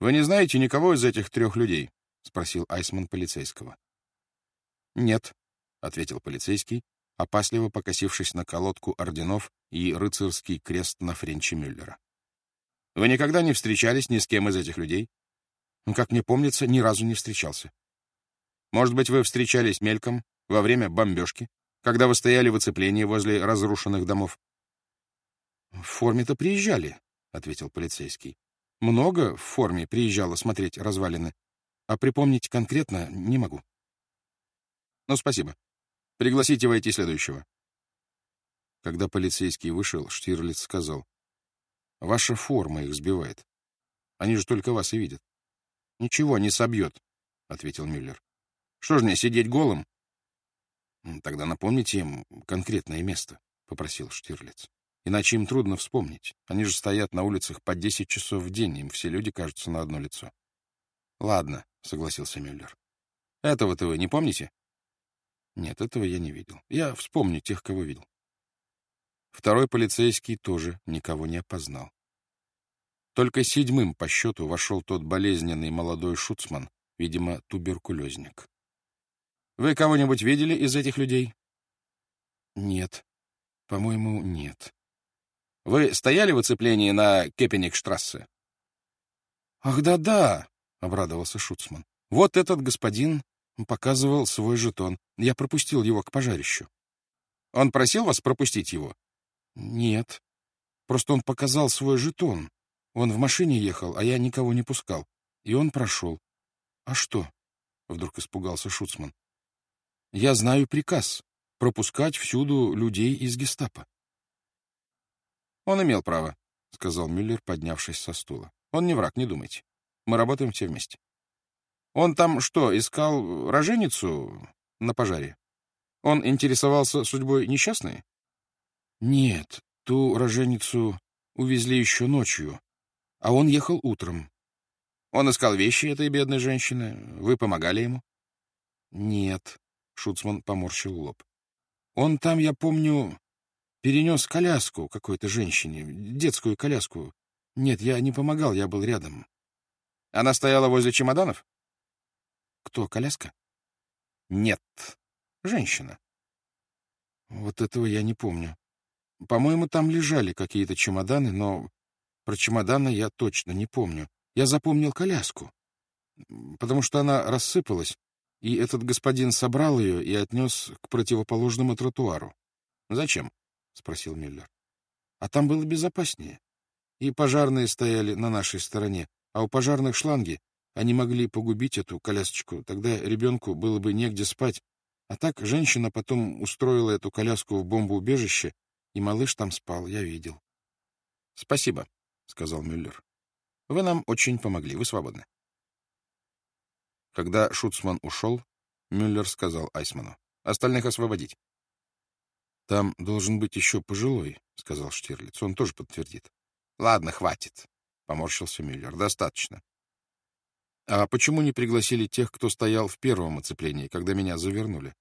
Вы не знаете никого из этих трех людей? — спросил Айсман полицейского. — Нет, — ответил полицейский, опасливо покосившись на колодку орденов и рыцарский крест на Френче Мюллера. — Вы никогда не встречались ни с кем из этих людей? — Как мне помнится, ни разу не встречался. — Может быть, вы встречались мельком во время бомбежки, когда вы стояли в оцеплении возле разрушенных домов? — В форме-то приезжали, — ответил полицейский. — Много в форме приезжало смотреть развалины, а припомнить конкретно не могу. — Ну, спасибо. Пригласите войти следующего. Когда полицейский вышел, Штирлиц сказал, — Ваша форма их сбивает. Они же только вас и видят. — Ничего не собьет, — ответил Мюллер. — Что ж мне, сидеть голым? — Тогда напомните им конкретное место, — попросил Штирлиц. Иначе им трудно вспомнить. Они же стоят на улицах по десять часов в день, им все люди кажутся на одно лицо. — Ладно, — согласился Мюллер. — Этого-то вы не помните? Нет, этого я не видел. Я вспомню тех, кого видел. Второй полицейский тоже никого не опознал. Только седьмым по счету вошел тот болезненный молодой шуцман, видимо, туберкулезник. «Вы кого-нибудь видели из этих людей?» «Нет. По-моему, нет». «Вы стояли в оцеплении на Кепеникштрассе?» «Ах, да-да!» — обрадовался Шуцман. «Вот этот господин Показывал свой жетон. Я пропустил его к пожарищу. Он просил вас пропустить его? Нет. Просто он показал свой жетон. Он в машине ехал, а я никого не пускал. И он прошел. А что? Вдруг испугался Шуцман. Я знаю приказ — пропускать всюду людей из гестапо. Он имел право, — сказал Мюллер, поднявшись со стула. Он не враг, не думайте. Мы работаем все вместе. Он там что, искал роженицу на пожаре? Он интересовался судьбой несчастной? Нет, ту роженицу увезли еще ночью, а он ехал утром. Он искал вещи этой бедной женщины. Вы помогали ему? Нет, Шуцман поморщил лоб. Он там, я помню, перенес коляску какой-то женщине, детскую коляску. Нет, я не помогал, я был рядом. Она стояла возле чемоданов? Кто, коляска? Нет, женщина. Вот этого я не помню. По-моему, там лежали какие-то чемоданы, но про чемоданы я точно не помню. Я запомнил коляску, потому что она рассыпалась, и этот господин собрал ее и отнес к противоположному тротуару. — Зачем? — спросил Мюллер. — А там было безопаснее. И пожарные стояли на нашей стороне, а у пожарных шланги, они могли погубить эту колясочку, тогда ребенку было бы негде спать. А так женщина потом устроила эту коляску в бомбоубежище, и малыш там спал, я видел. — Спасибо, — сказал Мюллер. — Вы нам очень помогли, вы свободны. Когда Шуцман ушел, Мюллер сказал Айсману. — Остальных освободить. — Там должен быть еще пожилой, — сказал Штирлиц. Он тоже подтвердит. — Ладно, хватит, — поморщился Мюллер. — Достаточно. А почему не пригласили тех, кто стоял в первом оцеплении, когда меня завернули?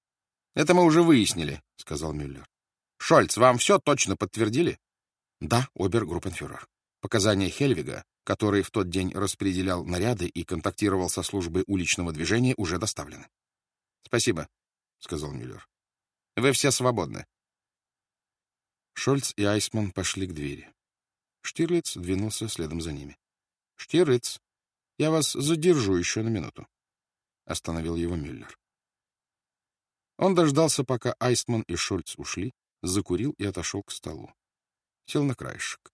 — Это мы уже выяснили, — сказал Мюллер. — Шольц, вам все точно подтвердили? — Да, обергруппенфюрер. Показания Хельвига, который в тот день распределял наряды и контактировал со службой уличного движения, уже доставлены. — Спасибо, — сказал Мюллер. — Вы все свободны. Шольц и Айсман пошли к двери. Штирлиц двинулся следом за ними. — Штирлиц, я вас задержу еще на минуту, — остановил его Мюллер. Он дождался, пока Айстман и Шольц ушли, закурил и отошел к столу. Сел на краешек.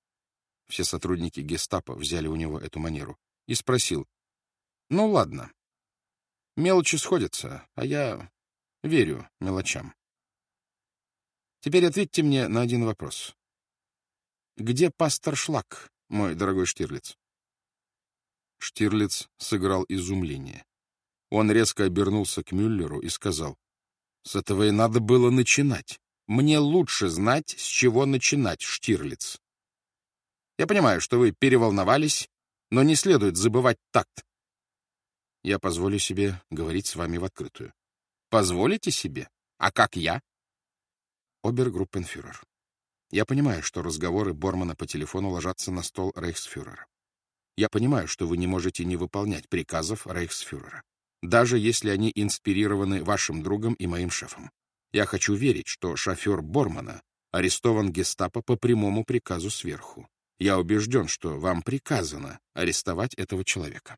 Все сотрудники гестапо взяли у него эту манеру. И спросил. — Ну, ладно. Мелочи сходятся, а я верю мелочам. Теперь ответьте мне на один вопрос. Где пастор Шлак, мой дорогой Штирлиц? Штирлиц сыграл изумление. Он резко обернулся к Мюллеру и сказал, «С этого и надо было начинать. Мне лучше знать, с чего начинать, Штирлиц. Я понимаю, что вы переволновались, но не следует забывать такт. Я позволю себе говорить с вами в открытую. Позволите себе? А как я? Обергруппенфюрер. Я понимаю, что разговоры Бормана по телефону ложатся на стол рейхсфюрера. Я понимаю, что вы не можете не выполнять приказов рейхсфюрера, даже если они инспирированы вашим другом и моим шефом. Я хочу верить, что шофер Бормана арестован гестапо по прямому приказу сверху. Я убежден, что вам приказано арестовать этого человека.